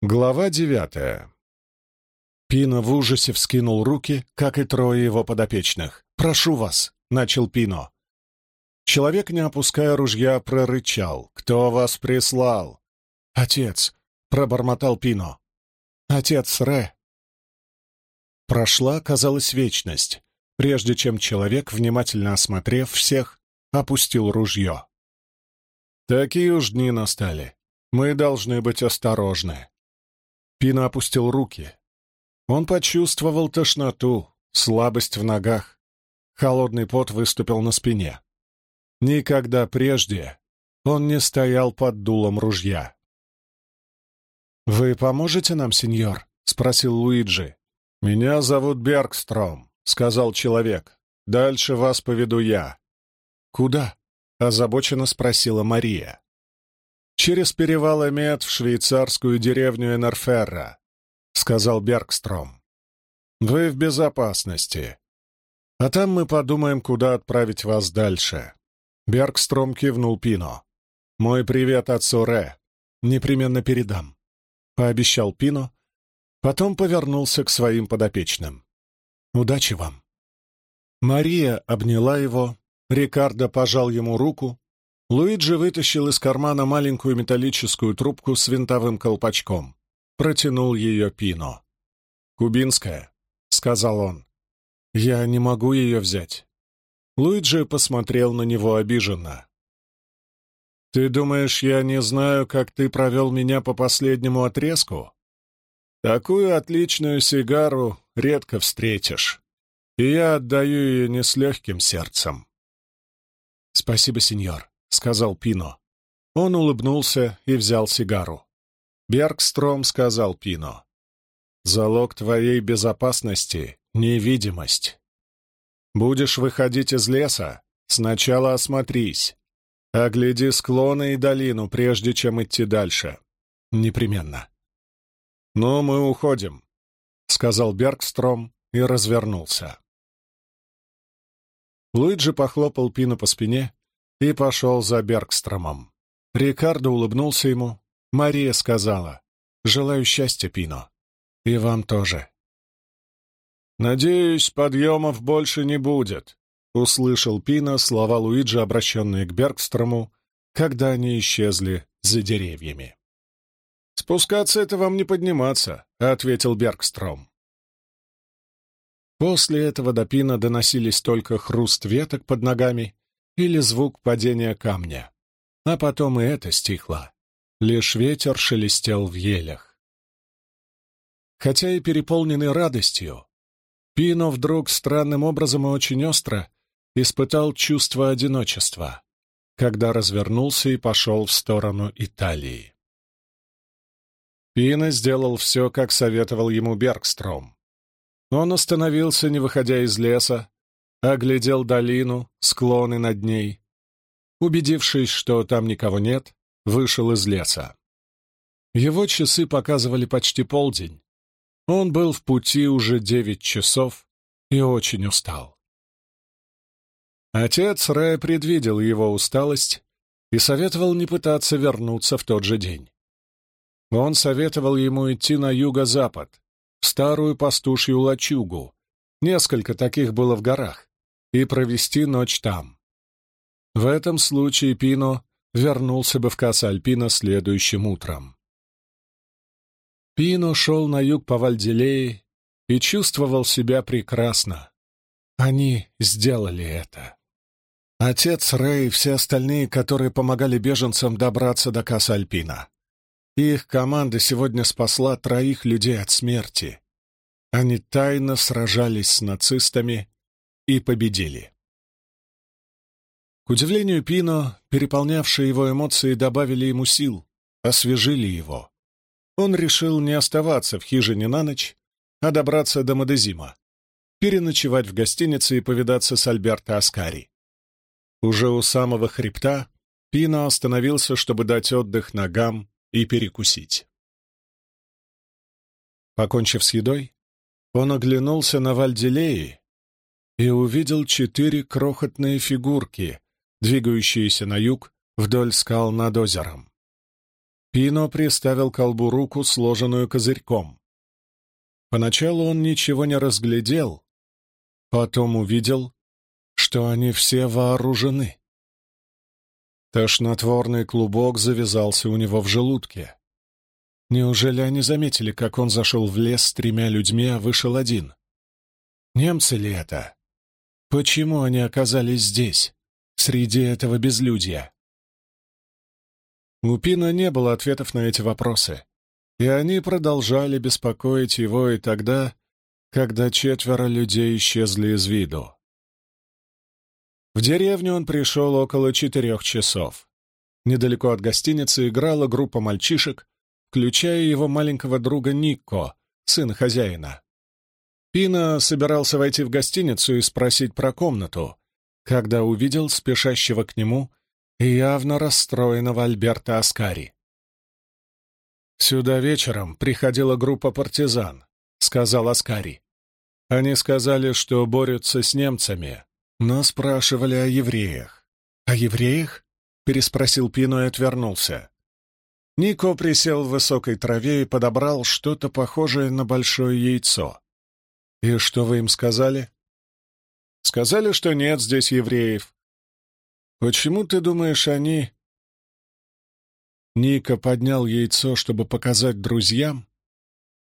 Глава девятая. Пино в ужасе вскинул руки, как и трое его подопечных. «Прошу вас», — начал Пино. Человек, не опуская ружья, прорычал. «Кто вас прислал?» «Отец», — пробормотал Пино. «Отец Ре». Прошла, казалось, вечность, прежде чем человек, внимательно осмотрев всех, опустил ружье. «Такие уж дни настали. Мы должны быть осторожны», Пина опустил руки. Он почувствовал тошноту, слабость в ногах. Холодный пот выступил на спине. Никогда прежде он не стоял под дулом ружья. «Вы поможете нам, сеньор?» — спросил Луиджи. «Меня зовут Бергстром», — сказал человек. «Дальше вас поведу я». «Куда?» — озабоченно спросила Мария через перевал Эмет в швейцарскую деревню Энерферра», — сказал Бергстром. «Вы в безопасности. А там мы подумаем, куда отправить вас дальше». Бергстром кивнул Пино. «Мой привет отцу Ре. Непременно передам», — пообещал Пино, потом повернулся к своим подопечным. «Удачи вам». Мария обняла его, Рикардо пожал ему руку, Луиджи вытащил из кармана маленькую металлическую трубку с винтовым колпачком. Протянул ее Пино. «Кубинская», — сказал он. «Я не могу ее взять». Луиджи посмотрел на него обиженно. «Ты думаешь, я не знаю, как ты провел меня по последнему отрезку? Такую отличную сигару редко встретишь, и я отдаю ее не с легким сердцем». «Спасибо, сеньор», — сказал Пино. Он улыбнулся и взял сигару. Бергстром сказал Пино. «Залог твоей безопасности — невидимость. Будешь выходить из леса, сначала осмотрись. Огляди склоны и долину, прежде чем идти дальше. Непременно». «Ну, мы уходим», — сказал Бергстром и развернулся. Луиджи похлопал Пино по спине и пошел за Бергстромом. Рикардо улыбнулся ему. Мария сказала, «Желаю счастья, Пино. И вам тоже». «Надеюсь, подъемов больше не будет», — услышал Пино слова Луиджи, обращенные к Бергстрому, когда они исчезли за деревьями. «Спускаться — это вам не подниматься», — ответил Бергстром. После этого до Пина доносились только хруст веток под ногами или звук падения камня. А потом и это стихло. Лишь ветер шелестел в елях. Хотя и переполненный радостью, Пино вдруг странным образом и очень остро испытал чувство одиночества, когда развернулся и пошел в сторону Италии. Пино сделал все, как советовал ему Бергстром. Он остановился, не выходя из леса, оглядел долину, склоны над ней. Убедившись, что там никого нет, вышел из леса. Его часы показывали почти полдень. Он был в пути уже девять часов и очень устал. Отец Рэя предвидел его усталость и советовал не пытаться вернуться в тот же день. Он советовал ему идти на юго-запад, в старую пастушью лачугу. Несколько таких было в горах и провести ночь там. В этом случае Пино вернулся бы в Каса-Альпино следующим утром. Пино шел на юг по Вальделее и чувствовал себя прекрасно. Они сделали это. Отец Рэй и все остальные, которые помогали беженцам добраться до Каса-Альпина. Их команда сегодня спасла троих людей от смерти. Они тайно сражались с нацистами и победили. К удивлению Пино, переполнявшие его эмоции добавили ему сил, освежили его. Он решил не оставаться в хижине на ночь, а добраться до Мадезима, переночевать в гостинице и повидаться с Альберто Аскари. Уже у самого хребта Пино остановился, чтобы дать отдых ногам и перекусить. Покончив с едой, он оглянулся на Вальделеи и увидел четыре крохотные фигурки, двигающиеся на юг вдоль скал над озером. Пино приставил колбу руку, сложенную козырьком. Поначалу он ничего не разглядел, потом увидел, что они все вооружены. Тошнотворный клубок завязался у него в желудке. Неужели они заметили, как он зашел в лес с тремя людьми, а вышел один? Немцы ли это? Почему они оказались здесь, среди этого безлюдья? У Пина не было ответов на эти вопросы, и они продолжали беспокоить его и тогда, когда четверо людей исчезли из виду. В деревню он пришел около четырех часов. Недалеко от гостиницы играла группа мальчишек, включая его маленького друга Никко, сына хозяина. Пина собирался войти в гостиницу и спросить про комнату, когда увидел спешащего к нему и явно расстроенного Альберта Аскари. «Сюда вечером приходила группа партизан», — сказал Аскари. «Они сказали, что борются с немцами, но спрашивали о евреях». «О евреях?» — переспросил Пино и отвернулся. Нико присел в высокой траве и подобрал что-то похожее на большое яйцо. «И что вы им сказали?» «Сказали, что нет здесь евреев, «Почему ты думаешь, они...» Ника поднял яйцо, чтобы показать друзьям.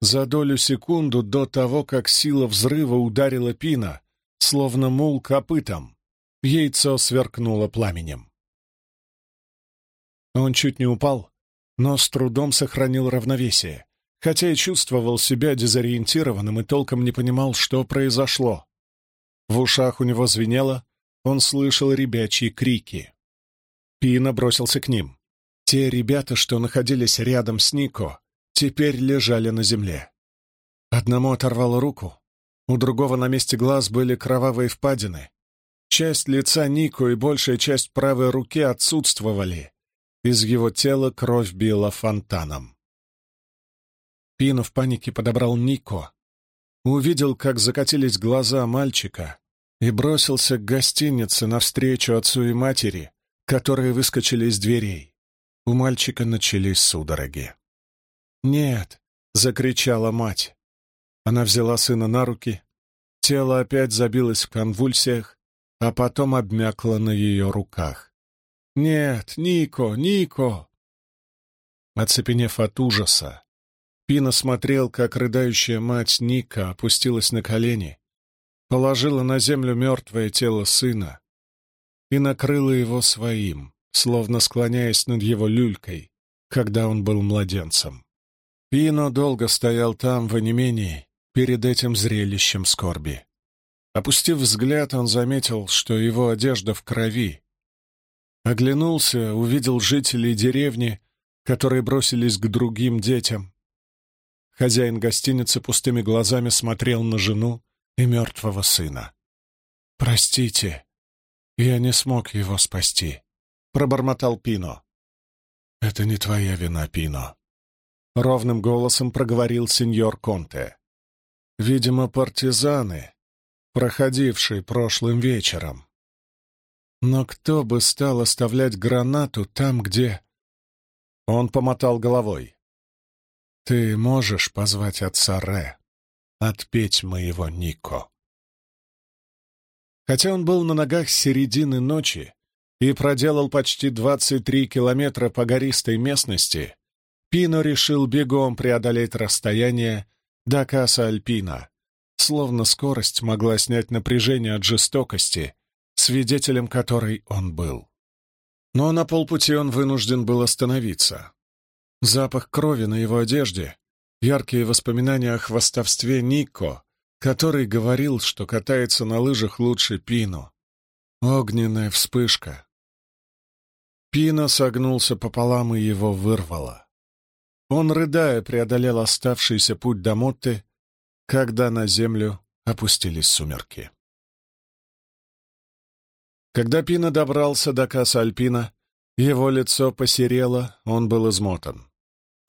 За долю секунду до того, как сила взрыва ударила Пина, словно мул копытом, яйцо сверкнуло пламенем. Он чуть не упал, но с трудом сохранил равновесие, хотя и чувствовал себя дезориентированным и толком не понимал, что произошло. В ушах у него звенело, он слышал ребячьи крики. Пина бросился к ним. Те ребята, что находились рядом с Нико, теперь лежали на земле. Одному оторвало руку, у другого на месте глаз были кровавые впадины. Часть лица Нико и большая часть правой руки отсутствовали. Из его тела кровь била фонтаном. Пина в панике подобрал Нико. Увидел, как закатились глаза мальчика, и бросился к гостинице навстречу отцу и матери, которые выскочили из дверей. У мальчика начались судороги. «Нет!» — закричала мать. Она взяла сына на руки, тело опять забилось в конвульсиях, а потом обмякло на ее руках. «Нет, Нико, Нико!» Оцепенев от ужаса, Пина смотрел, как рыдающая мать Ника опустилась на колени положила на землю мертвое тело сына и накрыла его своим, словно склоняясь над его люлькой, когда он был младенцем. Пино долго стоял там в онемении перед этим зрелищем скорби. Опустив взгляд, он заметил, что его одежда в крови. Оглянулся, увидел жителей деревни, которые бросились к другим детям. Хозяин гостиницы пустыми глазами смотрел на жену, и мертвого сына. «Простите, я не смог его спасти», — пробормотал Пино. «Это не твоя вина, Пино», — ровным голосом проговорил сеньор Конте. «Видимо, партизаны, проходившие прошлым вечером. Но кто бы стал оставлять гранату там, где...» Он помотал головой. «Ты можешь позвать отца Ре?» отпеть моего Нико. Хотя он был на ногах с середины ночи и проделал почти 23 километра по гористой местности, Пино решил бегом преодолеть расстояние до Каса Альпина, словно скорость могла снять напряжение от жестокости, свидетелем которой он был. Но на полпути он вынужден был остановиться. Запах крови на его одежде яркие воспоминания о хвостовстве Нико, который говорил, что катается на лыжах лучше Пино. Огненная вспышка. Пино согнулся пополам и его вырвало. Он, рыдая, преодолел оставшийся путь до Мотты, когда на землю опустились сумерки. Когда Пино добрался до касса Альпина, его лицо посерело, он был измотан.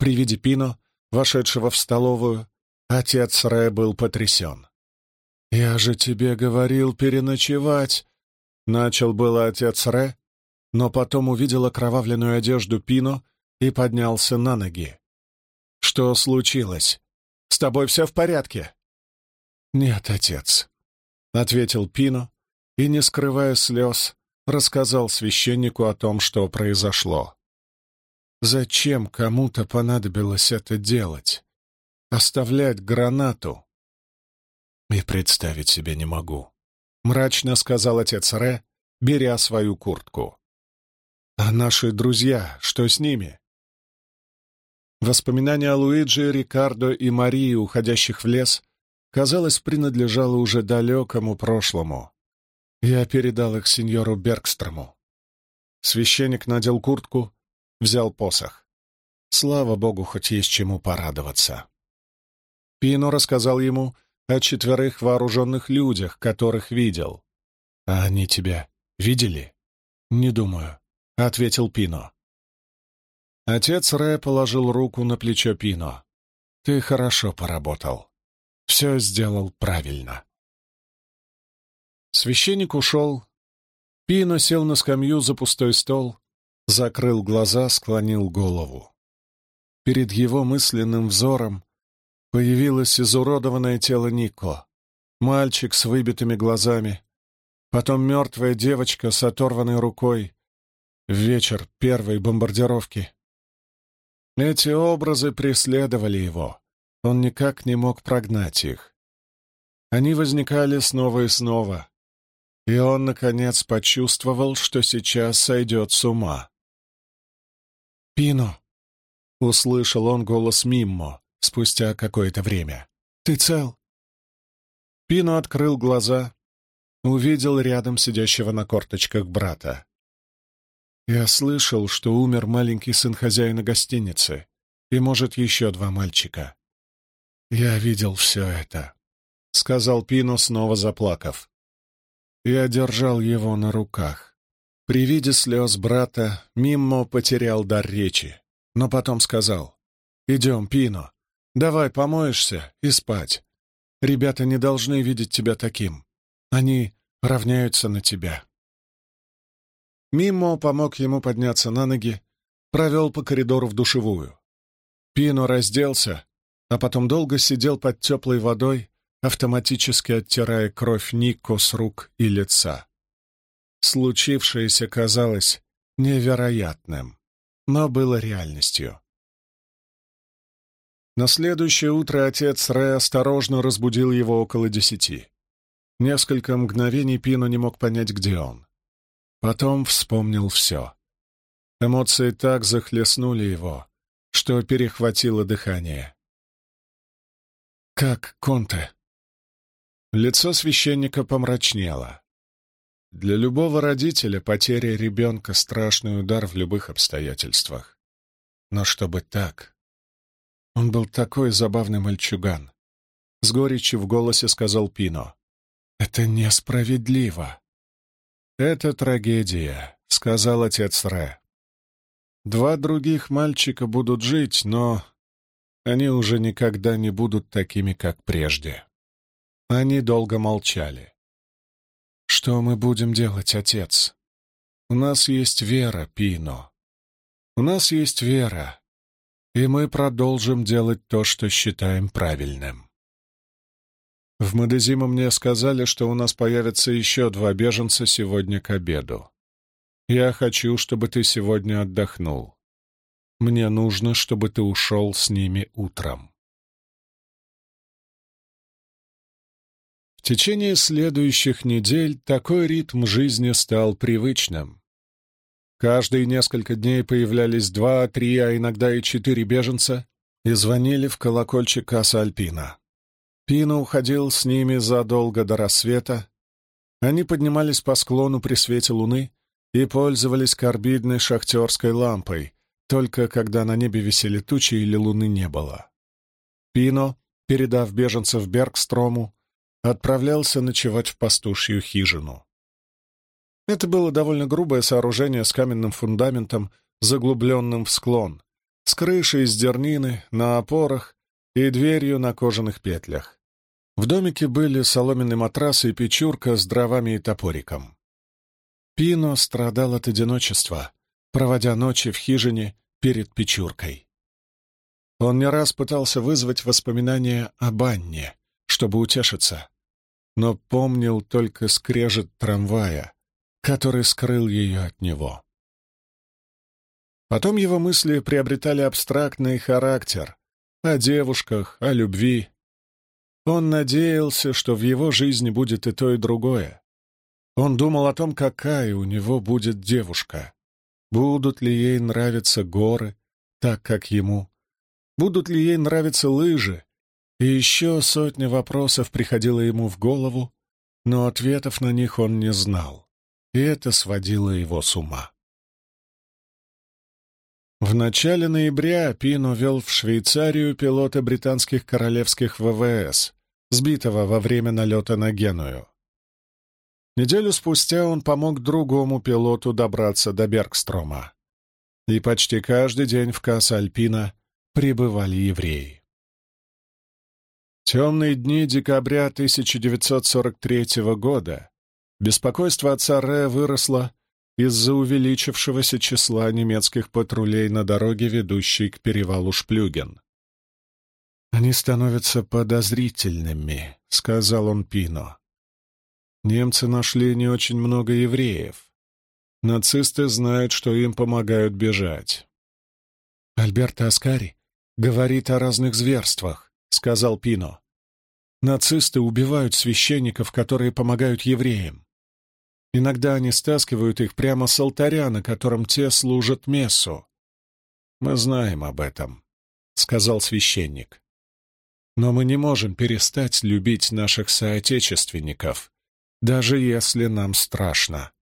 При виде Пино вошедшего в столовую, отец Ре был потрясен. «Я же тебе говорил переночевать!» Начал было отец Ре, но потом увидел окровавленную одежду Пино и поднялся на ноги. «Что случилось? С тобой все в порядке?» «Нет, отец», — ответил Пино и, не скрывая слез, рассказал священнику о том, что произошло. Зачем кому-то понадобилось это делать? Оставлять гранату? И представить себе не могу. Мрачно сказал отец Ре, беря свою куртку. А наши друзья, что с ними? Воспоминания о Луиджи, Рикардо и Марии, уходящих в лес, казалось, принадлежало уже далекому прошлому. Я передал их сеньору Бергстрому. Священник надел куртку, взял посох. Слава богу, хоть есть чему порадоваться. Пино рассказал ему о четверых вооруженных людях, которых видел. «А они тебя видели?» «Не думаю», — ответил Пино. Отец Рэ положил руку на плечо Пино. «Ты хорошо поработал. Все сделал правильно». Священник ушел. Пино сел на скамью за пустой стол, закрыл глаза, склонил голову. Перед его мысленным взором появилось изуродованное тело Нико, мальчик с выбитыми глазами, потом мертвая девочка с оторванной рукой, вечер первой бомбардировки. Эти образы преследовали его, он никак не мог прогнать их. Они возникали снова и снова, и он, наконец, почувствовал, что сейчас сойдет с ума. «Пино!» — услышал он голос Миммо спустя какое-то время. «Ты цел?» Пино открыл глаза, увидел рядом сидящего на корточках брата. «Я слышал, что умер маленький сын хозяина гостиницы, и, может, еще два мальчика. Я видел все это», — сказал Пино, снова заплакав. Я держал его на руках. При виде слез брата Миммо потерял дар речи, но потом сказал, «Идем, Пино, давай помоешься и спать. Ребята не должны видеть тебя таким. Они равняются на тебя». Мимо помог ему подняться на ноги, провел по коридору в душевую. Пино разделся, а потом долго сидел под теплой водой, автоматически оттирая кровь Нико с рук и лица. Случившееся казалось невероятным, но было реальностью. На следующее утро отец Рэ осторожно разбудил его около десяти. Несколько мгновений Пино не мог понять, где он. Потом вспомнил все. Эмоции так захлестнули его, что перехватило дыхание. «Как Конте?» Лицо священника помрачнело. Для любого родителя потеря ребенка — страшный удар в любых обстоятельствах. Но чтобы так... Он был такой забавный мальчуган. С горечью в голосе сказал Пино. «Это несправедливо». «Это трагедия», — сказал отец Ре. «Два других мальчика будут жить, но они уже никогда не будут такими, как прежде». Они долго молчали. «Что мы будем делать, отец? У нас есть вера, Пино. У нас есть вера, и мы продолжим делать то, что считаем правильным». В Мадезима мне сказали, что у нас появятся еще два беженца сегодня к обеду. Я хочу, чтобы ты сегодня отдохнул. Мне нужно, чтобы ты ушел с ними утром. В течение следующих недель такой ритм жизни стал привычным. Каждые несколько дней появлялись два, три, а иногда и четыре беженца и звонили в колокольчик касса Альпина. Пина уходил с ними задолго до рассвета. Они поднимались по склону при свете луны и пользовались карбидной шахтерской лампой, только когда на небе висели тучи или луны не было. Пино, передав беженцев Бергстрому, отправлялся ночевать в пастушью хижину. Это было довольно грубое сооружение с каменным фундаментом, заглубленным в склон, с крышей из дернины, на опорах и дверью на кожаных петлях. В домике были соломенный матрас и печурка с дровами и топориком. Пино страдал от одиночества, проводя ночи в хижине перед Печуркой. Он не раз пытался вызвать воспоминания об Анне, чтобы утешиться, но помнил только скрежет трамвая, который скрыл ее от него. Потом его мысли приобретали абстрактный характер о девушках, о любви. Он надеялся, что в его жизни будет и то, и другое. Он думал о том, какая у него будет девушка. Будут ли ей нравиться горы, так как ему? Будут ли ей нравиться лыжи? И еще сотня вопросов приходило ему в голову, но ответов на них он не знал, и это сводило его с ума. В начале ноября Пино вел в Швейцарию пилота британских королевских ВВС, сбитого во время налета на Геную. Неделю спустя он помог другому пилоту добраться до Бергстрома. И почти каждый день в Касса Альпина прибывали евреи. Темные дни декабря 1943 года беспокойство отца Ре выросло из-за увеличившегося числа немецких патрулей на дороге, ведущей к перевалу Шплюген. «Они становятся подозрительными», — сказал он Пино. Немцы нашли не очень много евреев. Нацисты знают, что им помогают бежать. «Альберто Аскари говорит о разных зверствах», — сказал Пино. «Нацисты убивают священников, которые помогают евреям. Иногда они стаскивают их прямо с алтаря, на котором те служат мессу. Мы знаем об этом», — сказал священник. «Но мы не можем перестать любить наших соотечественников» даже если нам страшно.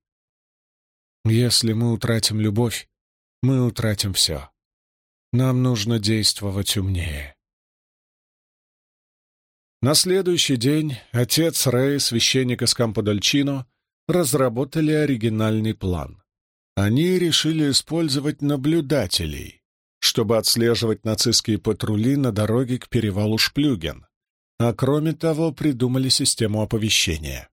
Если мы утратим любовь, мы утратим все. Нам нужно действовать умнее. На следующий день отец Рэй, священник из Камподольчино, разработали оригинальный план. Они решили использовать наблюдателей, чтобы отслеживать нацистские патрули на дороге к перевалу Шплюген, а кроме того придумали систему оповещения.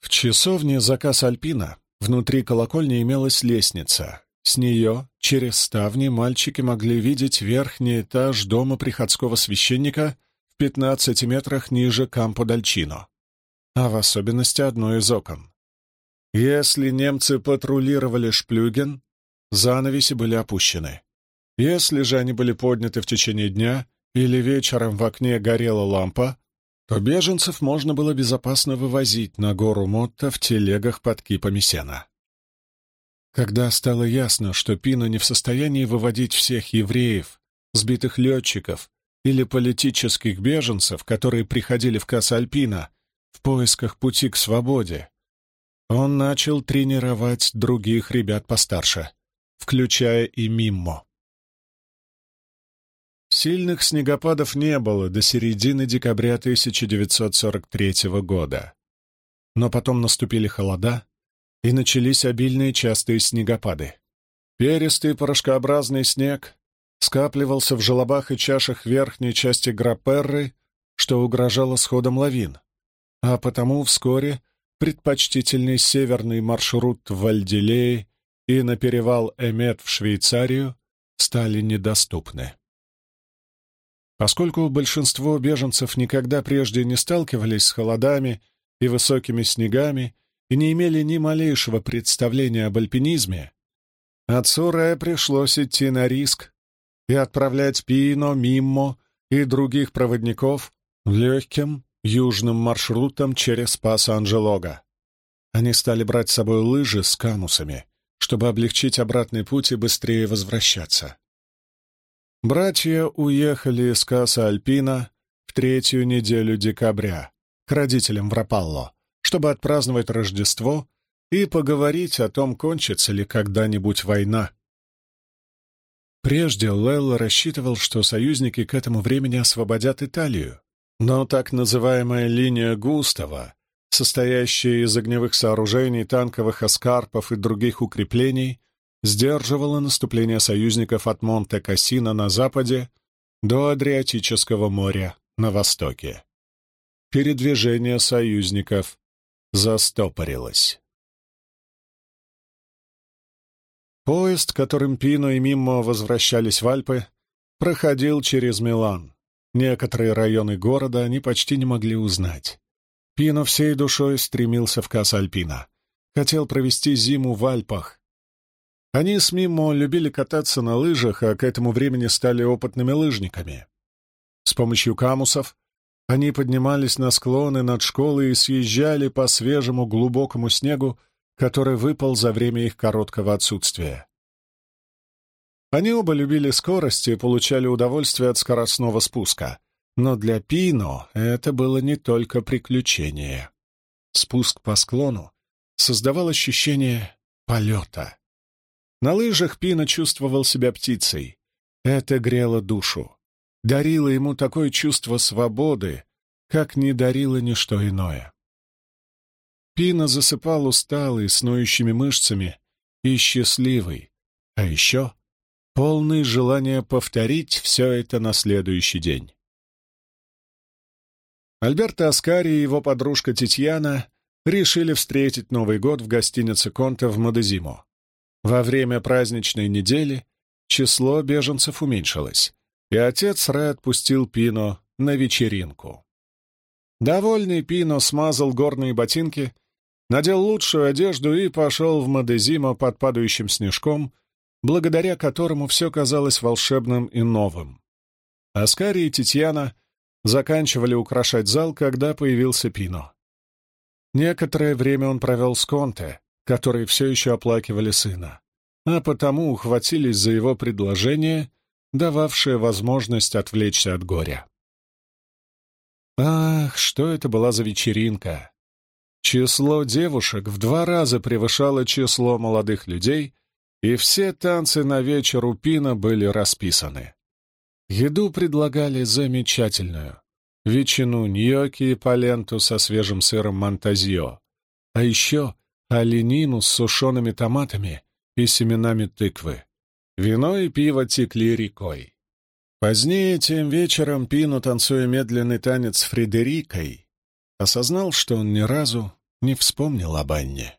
В часовне заказ Альпина внутри колокольни имелась лестница. С нее, через ставни, мальчики могли видеть верхний этаж дома приходского священника 15 метрах ниже Кампо Дальчино, а в особенности одно из окон. Если немцы патрулировали Шплюген, занавеси были опущены. Если же они были подняты в течение дня или вечером в окне горела лампа, то беженцев можно было безопасно вывозить на гору Мотта в телегах под кипами сена. Когда стало ясно, что Пино не в состоянии выводить всех евреев, сбитых летчиков или политических беженцев, которые приходили в Касса-Альпина в поисках пути к свободе, он начал тренировать других ребят постарше, включая и Миммо. Сильных снегопадов не было до середины декабря 1943 года. Но потом наступили холода, и начались обильные частые снегопады. Перистый порошкообразный снег скапливался в желобах и чашах верхней части Граперры, что угрожало сходом лавин, а потому вскоре предпочтительный северный маршрут в Вальдилее и на перевал Эмет в Швейцарию стали недоступны. Поскольку большинство беженцев никогда прежде не сталкивались с холодами и высокими снегами и не имели ни малейшего представления об альпинизме, отцу Ре пришлось идти на риск и отправлять Пино, Миммо и других проводников легким южным маршрутом через пас Анджелога. Они стали брать с собой лыжи с канусами, чтобы облегчить обратный путь и быстрее возвращаться. Братья уехали из Каса Альпина в третью неделю декабря к родителям в Рапалло, чтобы отпраздновать Рождество и поговорить о том, кончится ли когда-нибудь война. Прежде Лелло рассчитывал, что союзники к этому времени освободят Италию, но так называемая линия Густава, состоящая из огневых сооружений, танковых эскарпов и других укреплений, сдерживала наступление союзников от Монте-Кассино на западе до Адриатического моря на востоке. Передвижение союзников застопорилось. Поезд, которым Пино и Миммо возвращались в Альпы, проходил через Милан. Некоторые районы города они почти не могли узнать. Пино всей душой стремился в Касс-Альпина. Хотел провести зиму в Альпах. Они с Мимо любили кататься на лыжах, а к этому времени стали опытными лыжниками. С помощью камусов они поднимались на склоны над школой и съезжали по свежему глубокому снегу, который выпал за время их короткого отсутствия. Они оба любили скорость и получали удовольствие от скоростного спуска, но для Пино это было не только приключение. Спуск по склону создавал ощущение полета. На лыжах Пино чувствовал себя птицей. Это грело душу. Дарило ему такое чувство свободы, как не дарило ничто иное. Пино засыпал усталый, с мышцами и счастливый, а еще полный желания повторить все это на следующий день. Альберто Аскари и его подружка Титьяна решили встретить Новый год в гостинице Конте в Модезимо. Во время праздничной недели число беженцев уменьшилось, и отец Рэ отпустил Пино на вечеринку. Довольный Пино смазал горные ботинки, надел лучшую одежду и пошел в Модезимо под падающим снежком, благодаря которому все казалось волшебным и новым. Аскари и Титьяна — заканчивали украшать зал, когда появился Пино. Некоторое время он провел с Конте, которые все еще оплакивали сына, а потому ухватились за его предложение, дававшее возможность отвлечься от горя. Ах, что это была за вечеринка! Число девушек в два раза превышало число молодых людей, и все танцы на вечер у Пина были расписаны. Еду предлагали замечательную. Ветчину ньокки и паленту со свежим сыром монтазио. А еще оленину с сушеными томатами и семенами тыквы. Вино и пиво текли рекой. Позднее, тем вечером, Пино, танцуя медленный танец с Фредерикой, осознал, что он ни разу не вспомнил об Анне.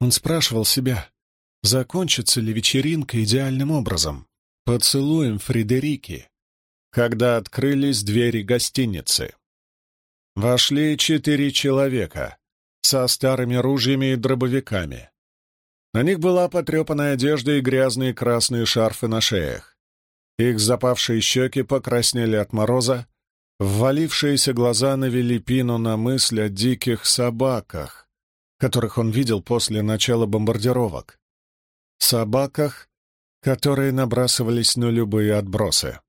Он спрашивал себя, закончится ли вечеринка идеальным образом, поцелуем Фредерики, когда открылись двери гостиницы. Вошли четыре человека со старыми ружьями и дробовиками. На них была потрепанная одежда и грязные красные шарфы на шеях. Их запавшие щеки покраснели от мороза, ввалившиеся глаза навели Пину на мысль о диких собаках, которых он видел после начала бомбардировок. Собаках, которые набрасывались на любые отбросы.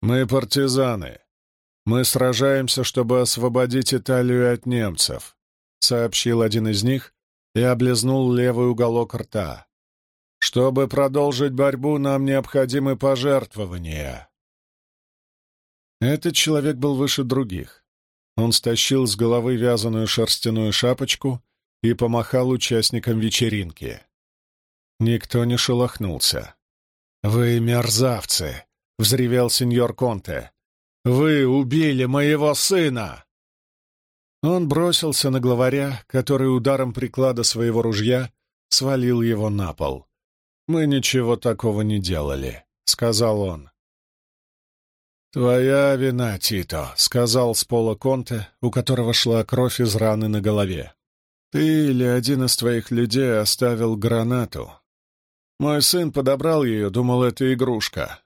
«Мы партизаны. Мы сражаемся, чтобы освободить Италию от немцев», — сообщил один из них и облизнул левый уголок рта. «Чтобы продолжить борьбу, нам необходимы пожертвования». Этот человек был выше других. Он стащил с головы вязаную шерстяную шапочку и помахал участникам вечеринки. Никто не шелохнулся. «Вы мерзавцы!» — взревел сеньор Конте. «Вы убили моего сына!» Он бросился на главаря, который ударом приклада своего ружья свалил его на пол. «Мы ничего такого не делали», — сказал он. «Твоя вина, Тито», — сказал с пола Конте, у которого шла кровь из раны на голове. «Ты или один из твоих людей оставил гранату, мой сын подобрал ее, думал, это игрушка.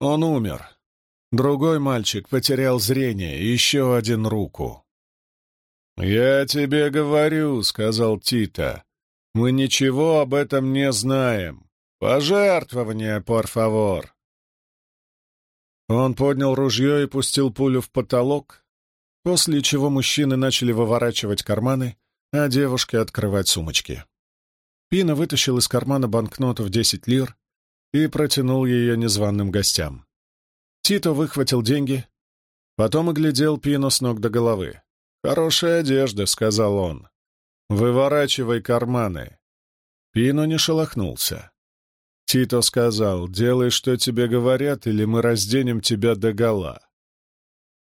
Он умер. Другой мальчик потерял зрение, еще один руку. «Я тебе говорю», — сказал Тита, — «мы ничего об этом не знаем. Пожертвование, por favor». Он поднял ружье и пустил пулю в потолок, после чего мужчины начали выворачивать карманы, а девушки открывать сумочки. Пина вытащил из кармана банкноту в десять лир и протянул ее незваным гостям. Тито выхватил деньги, потом оглядел Пину с ног до головы. «Хорошая одежда», — сказал он. «Выворачивай карманы». Пино не шелохнулся. Тито сказал, «Делай, что тебе говорят, или мы разденем тебя догола».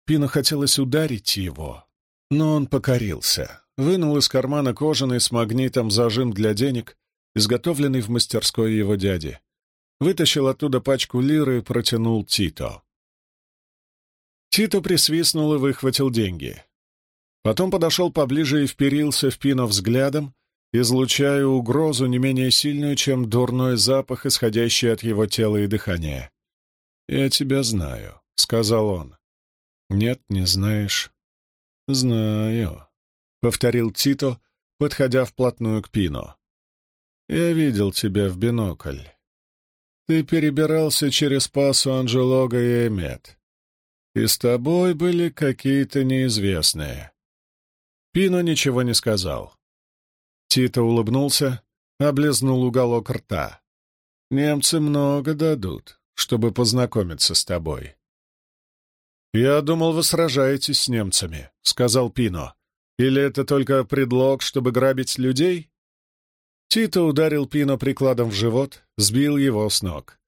Пино хотелось ударить его, но он покорился вынул из кармана кожаный с магнитом зажим для денег, изготовленный в мастерской его дяди. Вытащил оттуда пачку лиры и протянул Тито. Тито присвистнул и выхватил деньги. Потом подошел поближе и вперился в Пино взглядом, излучая угрозу не менее сильную, чем дурной запах, исходящий от его тела и дыхания. «Я тебя знаю», — сказал он. «Нет, не знаешь». «Знаю», — повторил Тито, подходя вплотную к Пино. «Я видел тебя в бинокль. Ты перебирался через пасу Анджелога и Эмет. И с тобой были какие-то неизвестные». Пино ничего не сказал. Тито улыбнулся, облизнул уголок рта. «Немцы много дадут, чтобы познакомиться с тобой». «Я думал, вы сражаетесь с немцами», — сказал Пино. «Или это только предлог, чтобы грабить людей?» Тито ударил Пино прикладом в живот, сбил его с ног.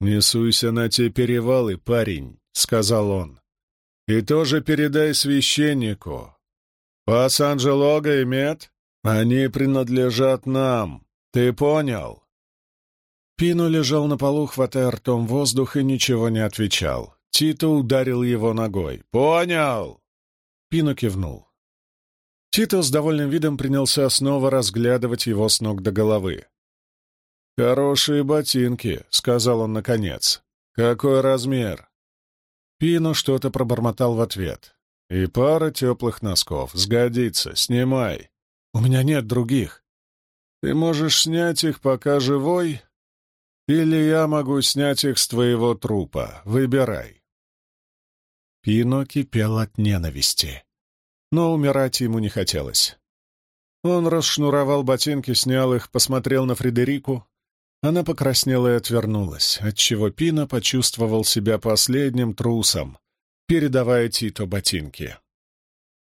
«Не суйся на те перевалы, парень», — сказал он. «И тоже передай священнику. Пас-Анджелога и Мед они принадлежат нам. Ты понял?» Пино лежал на полу, хватая ртом воздух, и ничего не отвечал. Тито ударил его ногой. «Понял!» Пино кивнул. Тито с довольным видом принялся снова разглядывать его с ног до головы. «Хорошие ботинки», — сказал он наконец. «Какой размер?» Пино что-то пробормотал в ответ. «И пара теплых носков. Сгодится. Снимай. У меня нет других. Ты можешь снять их, пока живой, или я могу снять их с твоего трупа. Выбирай. Пино кипел от ненависти, но умирать ему не хотелось. Он расшнуровал ботинки, снял их, посмотрел на Фредерику. Она покраснела и отвернулась, отчего Пино почувствовал себя последним трусом, передавая Тито ботинки.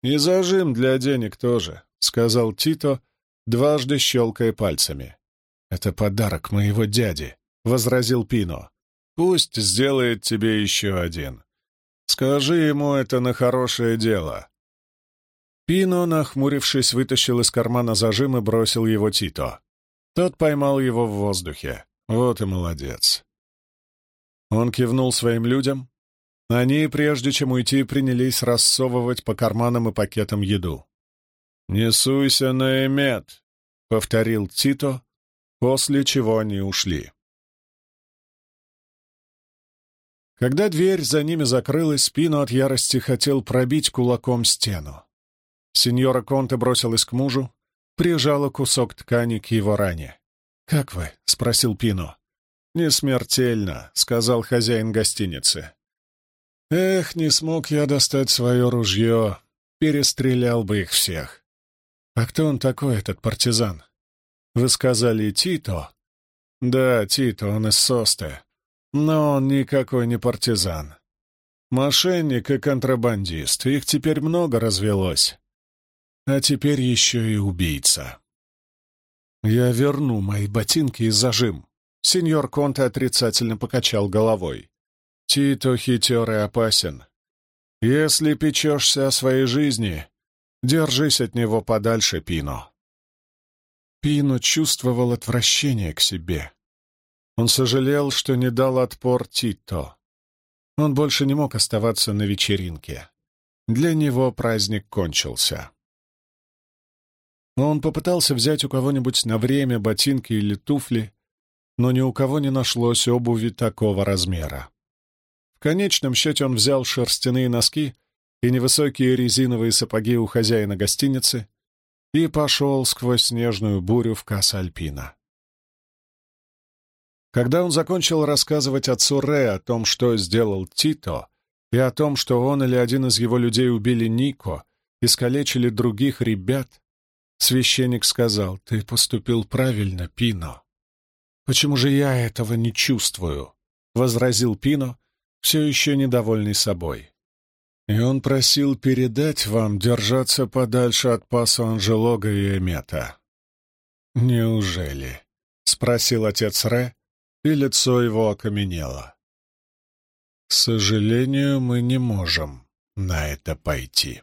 «И зажим для денег тоже», — сказал Тито, дважды щелкая пальцами. «Это подарок моего дяди», — возразил Пино. «Пусть сделает тебе еще один. Скажи ему это на хорошее дело». Пино, нахмурившись, вытащил из кармана зажим и бросил его Тито. Тот поймал его в воздухе. Вот и молодец. Он кивнул своим людям. Они, прежде чем уйти, принялись рассовывать по карманам и пакетам еду. «Не суйся на эмет», — повторил Тито, после чего они ушли. Когда дверь за ними закрылась, Пино от ярости хотел пробить кулаком стену. Сеньора Конте бросилась к мужу, прижала кусок ткани к его ране. «Как вы?» — спросил Пино. «Не смертельно», — сказал хозяин гостиницы. «Эх, не смог я достать свое ружье, перестрелял бы их всех». «А кто он такой, этот партизан?» «Вы сказали Тито?» «Да, Тито, он из Состы. Но он никакой не партизан. Мошенник и контрабандист, их теперь много развелось. А теперь еще и убийца». «Я верну мои ботинки и зажим», — сеньор Конте отрицательно покачал головой. «Тито хитер и опасен. Если печешься о своей жизни, Держись от него подальше, Пино. Пино чувствовал отвращение к себе. Он сожалел, что не дал отпор Тито. Он больше не мог оставаться на вечеринке. Для него праздник кончился. Он попытался взять у кого-нибудь на время ботинки или туфли, но ни у кого не нашлось обуви такого размера. В конечном счете он взял шерстяные носки — и невысокие резиновые сапоги у хозяина гостиницы и пошел сквозь снежную бурю в Касса-Альпина. Когда он закончил рассказывать отцу Ре о том, что сделал Тито, и о том, что он или один из его людей убили Нико, искалечили других ребят, священник сказал, «Ты поступил правильно, Пино». «Почему же я этого не чувствую?» — возразил Пино, все еще недовольный собой. И он просил передать вам держаться подальше от паса Анжелога и Эмета. «Неужели?» — спросил отец Ре, и лицо его окаменело. «К сожалению, мы не можем на это пойти».